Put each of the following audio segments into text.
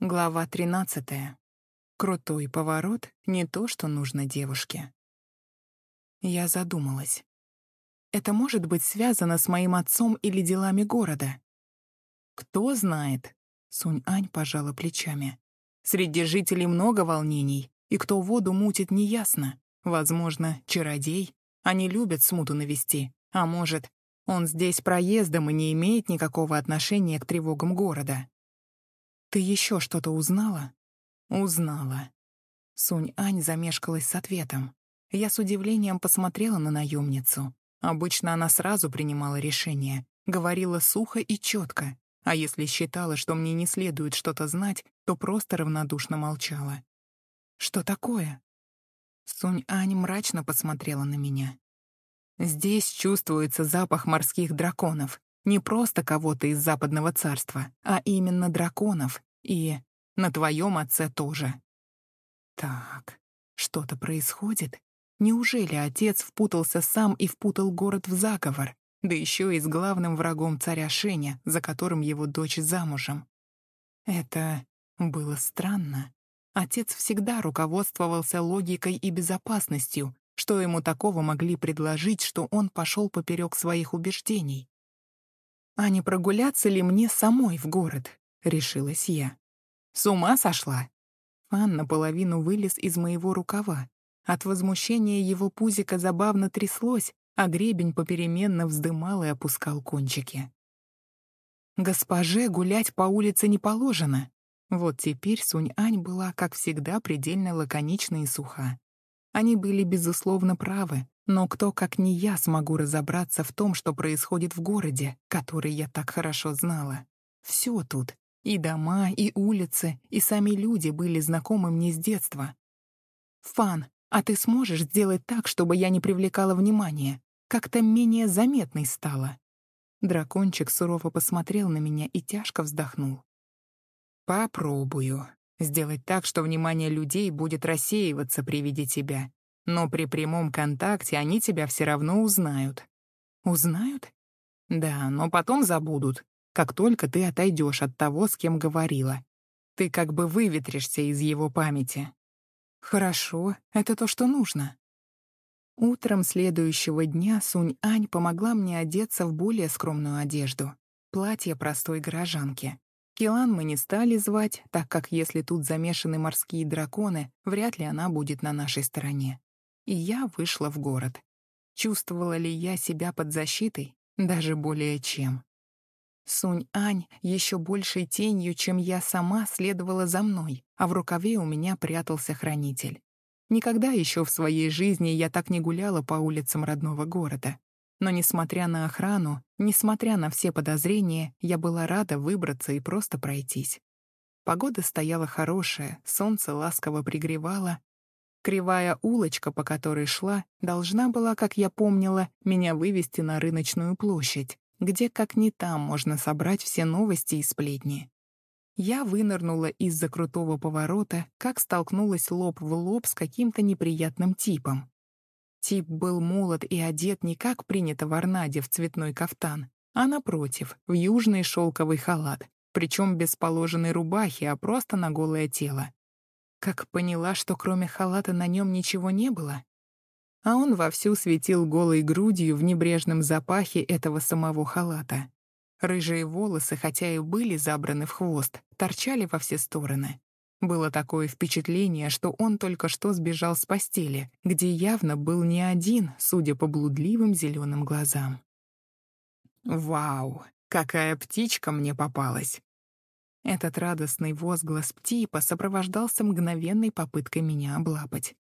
Глава 13. Крутой поворот — не то, что нужно девушке. Я задумалась. Это может быть связано с моим отцом или делами города? Кто знает? Сунь-Ань пожала плечами. Среди жителей много волнений, и кто воду мутит, неясно. Возможно, чародей. Они любят смуту навести. А может, он здесь проездом и не имеет никакого отношения к тревогам города. «Ты еще что-то узнала?» «Узнала». Сунь-Ань замешкалась с ответом. Я с удивлением посмотрела на наемницу. Обычно она сразу принимала решение, говорила сухо и четко, а если считала, что мне не следует что-то знать, то просто равнодушно молчала. «Что такое?» Сунь-Ань мрачно посмотрела на меня. «Здесь чувствуется запах морских драконов. Не просто кого-то из западного царства, а именно драконов. И на твоем отце тоже. Так, что-то происходит? Неужели отец впутался сам и впутал город в заговор? Да еще и с главным врагом царя Шеня, за которым его дочь замужем. Это было странно. Отец всегда руководствовался логикой и безопасностью, что ему такого могли предложить, что он пошел поперек своих убеждений. «А не прогуляться ли мне самой в город?» — решилась я. «С ума сошла?» Фан наполовину вылез из моего рукава. От возмущения его пузико забавно тряслось, а гребень попеременно вздымал и опускал кончики. «Госпоже гулять по улице не положено». Вот теперь Сунь-Ань была, как всегда, предельно лаконична и суха. Они были, безусловно, правы, но кто, как не я, смогу разобраться в том, что происходит в городе, который я так хорошо знала? Все тут. И дома, и улицы, и сами люди были знакомы мне с детства. «Фан, а ты сможешь сделать так, чтобы я не привлекала внимания? Как-то менее заметной стала?» Дракончик сурово посмотрел на меня и тяжко вздохнул. «Попробую. Сделать так, что внимание людей будет рассеиваться при виде тебя, но при прямом контакте они тебя все равно узнают. Узнают? Да, но потом забудут, как только ты отойдешь от того, с кем говорила. Ты как бы выветришься из его памяти. Хорошо, это то, что нужно. Утром следующего дня Сунь-Ань помогла мне одеться в более скромную одежду. Платье простой горожанки. Килан мы не стали звать, так как если тут замешаны морские драконы, вряд ли она будет на нашей стороне и я вышла в город. Чувствовала ли я себя под защитой? Даже более чем. Сунь-Ань еще большей тенью, чем я сама, следовала за мной, а в рукаве у меня прятался хранитель. Никогда еще в своей жизни я так не гуляла по улицам родного города. Но, несмотря на охрану, несмотря на все подозрения, я была рада выбраться и просто пройтись. Погода стояла хорошая, солнце ласково пригревало, Кривая улочка, по которой шла, должна была, как я помнила, меня вывести на рыночную площадь, где, как ни там, можно собрать все новости и сплетни. Я вынырнула из-за крутого поворота, как столкнулась лоб в лоб с каким-то неприятным типом. Тип был молод и одет не как принято в Арнаде в цветной кафтан, а напротив, в южный шелковый халат, причем без положенной рубахи, а просто на голое тело. Как поняла, что кроме халата на нем ничего не было? А он вовсю светил голой грудью в небрежном запахе этого самого халата. Рыжие волосы, хотя и были забраны в хвост, торчали во все стороны. Было такое впечатление, что он только что сбежал с постели, где явно был не один, судя по блудливым зеленым глазам. «Вау, какая птичка мне попалась!» Этот радостный возглас птипа сопровождался мгновенной попыткой меня облапать.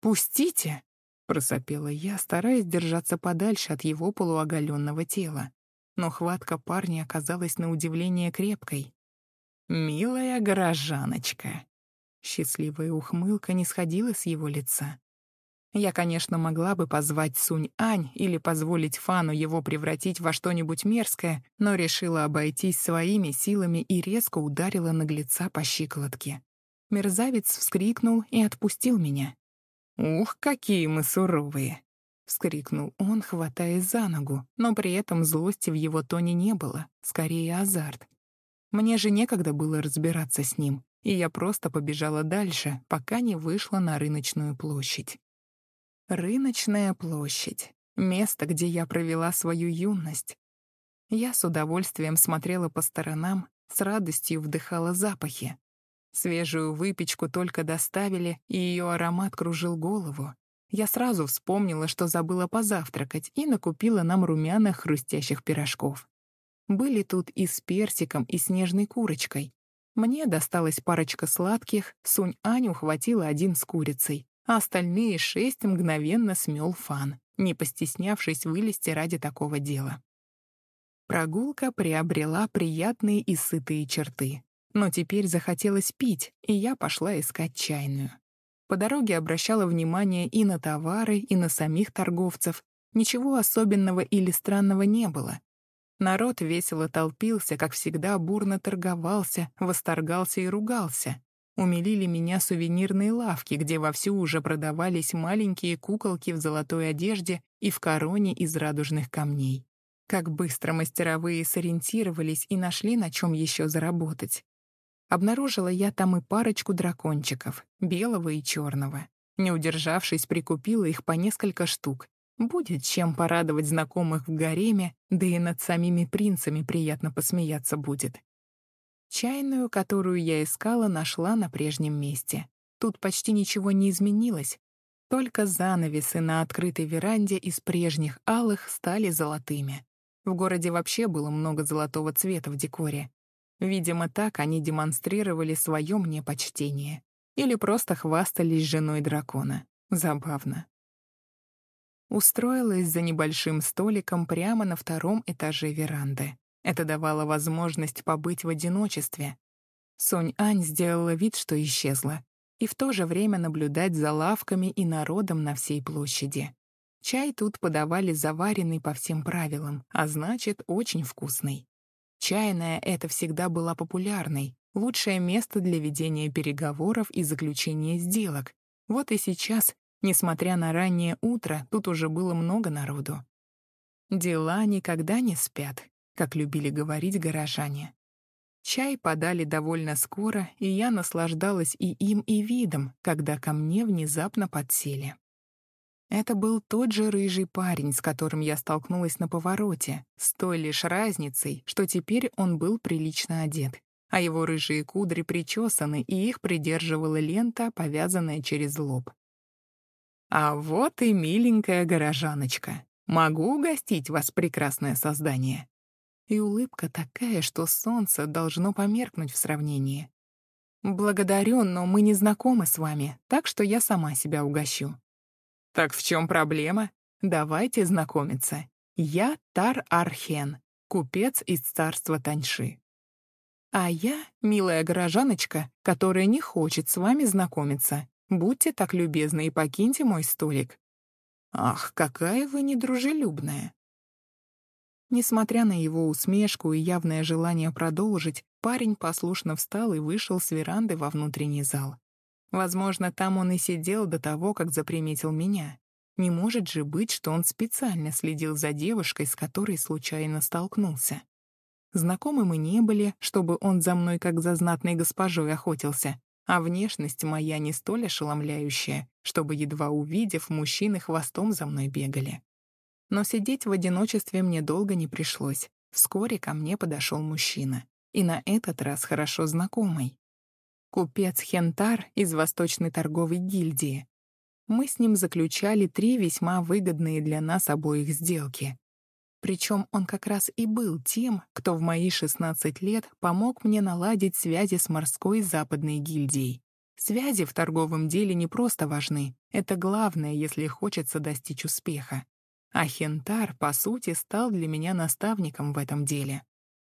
«Пустите!» — просопела я, стараясь держаться подальше от его полуоголенного тела. Но хватка парня оказалась на удивление крепкой. «Милая горожаночка!» Счастливая ухмылка не сходила с его лица. Я, конечно, могла бы позвать Сунь-Ань или позволить Фану его превратить во что-нибудь мерзкое, но решила обойтись своими силами и резко ударила наглеца по щиколотке. Мерзавец вскрикнул и отпустил меня. «Ух, какие мы суровые!» — вскрикнул он, хватаясь за ногу, но при этом злости в его тоне не было, скорее азарт. Мне же некогда было разбираться с ним. и я просто побежала дальше, пока не вышла на рыночную площадь. Рыночная площадь. Место, где я провела свою юность. Я с удовольствием смотрела по сторонам, с радостью вдыхала запахи. Свежую выпечку только доставили, и ее аромат кружил голову. Я сразу вспомнила, что забыла позавтракать, и накупила нам румяных хрустящих пирожков. Были тут и с персиком, и снежной курочкой. Мне досталась парочка сладких, Сунь Аню хватило один с курицей, а остальные шесть мгновенно смел фан, не постеснявшись вылезти ради такого дела. Прогулка приобрела приятные и сытые черты. Но теперь захотелось пить, и я пошла искать чайную. По дороге обращала внимание и на товары, и на самих торговцев. Ничего особенного или странного не было. Народ весело толпился, как всегда бурно торговался, восторгался и ругался. Умилили меня сувенирные лавки, где вовсю уже продавались маленькие куколки в золотой одежде и в короне из радужных камней. Как быстро мастеровые сориентировались и нашли, на чем еще заработать. Обнаружила я там и парочку дракончиков, белого и черного. Не удержавшись, прикупила их по несколько штук. Будет чем порадовать знакомых в гареме, да и над самими принцами приятно посмеяться будет. Чайную, которую я искала, нашла на прежнем месте. Тут почти ничего не изменилось, только занавесы на открытой веранде из прежних алых стали золотыми. В городе вообще было много золотого цвета в декоре. Видимо, так они демонстрировали свое мне почтение. Или просто хвастались женой дракона. Забавно. Устроилась за небольшим столиком прямо на втором этаже веранды. Это давало возможность побыть в одиночестве. Сонь-Ань сделала вид, что исчезла, и в то же время наблюдать за лавками и народом на всей площади. Чай тут подавали заваренный по всем правилам, а значит, очень вкусный. Чайная это всегда была популярной, лучшее место для ведения переговоров и заключения сделок. Вот и сейчас, несмотря на раннее утро, тут уже было много народу. Дела никогда не спят, как любили говорить горожане. Чай подали довольно скоро, и я наслаждалась и им, и видом, когда ко мне внезапно подсели. Это был тот же рыжий парень, с которым я столкнулась на повороте, с той лишь разницей, что теперь он был прилично одет, а его рыжие кудри причесаны, и их придерживала лента, повязанная через лоб. «А вот и миленькая горожаночка. Могу угостить вас, прекрасное создание?» И улыбка такая, что солнце должно померкнуть в сравнении. «Благодарю, но мы не знакомы с вами, так что я сама себя угощу». Так в чем проблема? Давайте знакомиться. Я Тар Архен, купец из царства Таньши. А я милая горожаночка, которая не хочет с вами знакомиться. Будьте так любезны и покиньте мой столик. Ах, какая вы недружелюбная. Несмотря на его усмешку и явное желание продолжить, парень послушно встал и вышел с веранды во внутренний зал. Возможно, там он и сидел до того, как заприметил меня. Не может же быть, что он специально следил за девушкой, с которой случайно столкнулся. Знакомы мы не были, чтобы он за мной как за знатной госпожой охотился, а внешность моя не столь ошеломляющая, чтобы, едва увидев, мужчины хвостом за мной бегали. Но сидеть в одиночестве мне долго не пришлось. Вскоре ко мне подошел мужчина. И на этот раз хорошо знакомый. Купец Хентар из Восточной торговой гильдии. Мы с ним заключали три весьма выгодные для нас обоих сделки. Причем он как раз и был тем, кто в мои 16 лет помог мне наладить связи с морской западной гильдией. Связи в торговом деле не просто важны, это главное, если хочется достичь успеха. А Хентар, по сути, стал для меня наставником в этом деле.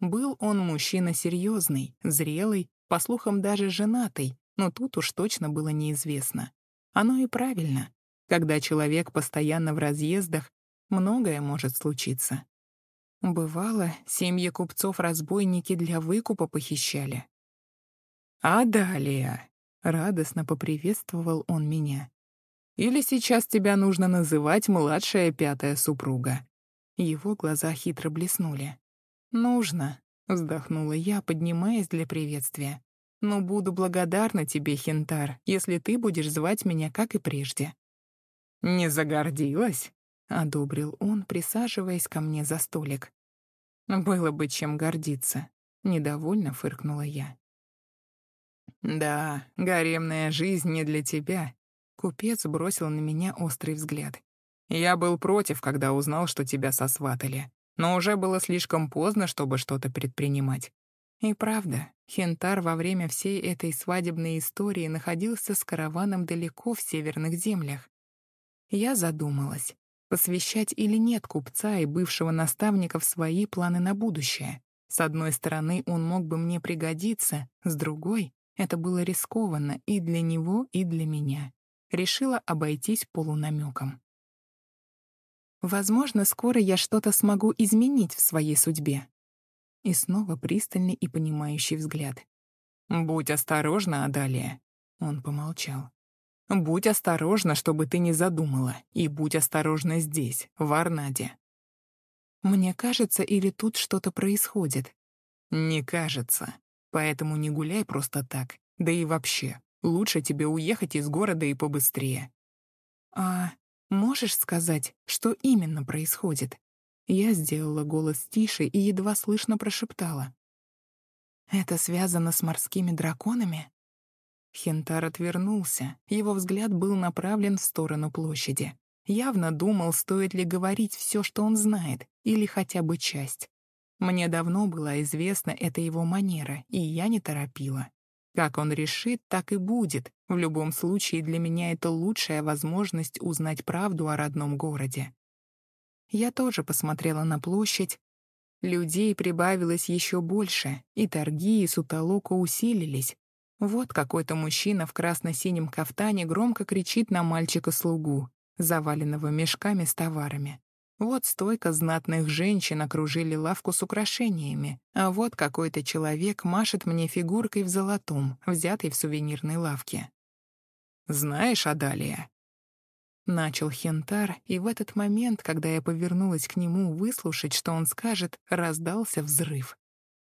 Был он мужчина серьезный, зрелый по слухам, даже женатый, но тут уж точно было неизвестно. Оно и правильно. Когда человек постоянно в разъездах, многое может случиться. Бывало, семьи купцов разбойники для выкупа похищали. «А далее?» — радостно поприветствовал он меня. «Или сейчас тебя нужно называть младшая пятая супруга?» Его глаза хитро блеснули. «Нужно», — вздохнула я, поднимаясь для приветствия. но буду благодарна тебе, Хинтар, если ты будешь звать меня, как и прежде». «Не загордилась?» — одобрил он, присаживаясь ко мне за столик. «Было бы чем гордиться», — недовольно фыркнула я. «Да, гаремная жизнь не для тебя», — купец бросил на меня острый взгляд. «Я был против, когда узнал, что тебя сосватали, но уже было слишком поздно, чтобы что-то предпринимать. И правда, Хентар во время всей этой свадебной истории находился с караваном далеко в северных землях. Я задумалась, посвящать или нет купца и бывшего наставника в свои планы на будущее. С одной стороны, он мог бы мне пригодиться, с другой — это было рискованно и для него, и для меня. Решила обойтись полунамеком. Возможно, скоро я что-то смогу изменить в своей судьбе, и снова пристальный и понимающий взгляд. «Будь осторожна, Адалия», — он помолчал. «Будь осторожна, чтобы ты не задумала, и будь осторожна здесь, в Арнаде». «Мне кажется, или тут что-то происходит?» «Не кажется. Поэтому не гуляй просто так. Да и вообще, лучше тебе уехать из города и побыстрее». «А можешь сказать, что именно происходит?» Я сделала голос тише и едва слышно прошептала. «Это связано с морскими драконами?» Хентар отвернулся, его взгляд был направлен в сторону площади. Явно думал, стоит ли говорить все, что он знает, или хотя бы часть. Мне давно была известна эта его манера, и я не торопила. Как он решит, так и будет. В любом случае, для меня это лучшая возможность узнать правду о родном городе. Я тоже посмотрела на площадь. Людей прибавилось еще больше, и торги и сутолока усилились. Вот какой-то мужчина в красно-синем кафтане громко кричит на мальчика-слугу, заваленного мешками с товарами. Вот стойка знатных женщин окружили лавку с украшениями, а вот какой-то человек машет мне фигуркой в золотом, взятой в сувенирной лавке. «Знаешь, Адалия, Начал Хентар, и в этот момент, когда я повернулась к нему выслушать, что он скажет, раздался взрыв.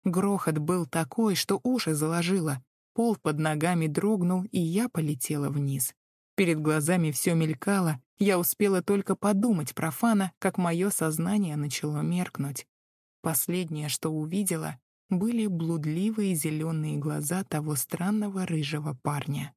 Грохот был такой, что уши заложило. Пол под ногами дрогнул, и я полетела вниз. Перед глазами все мелькало, я успела только подумать про Фана, как мое сознание начало меркнуть. Последнее, что увидела, были блудливые зеленые глаза того странного рыжего парня.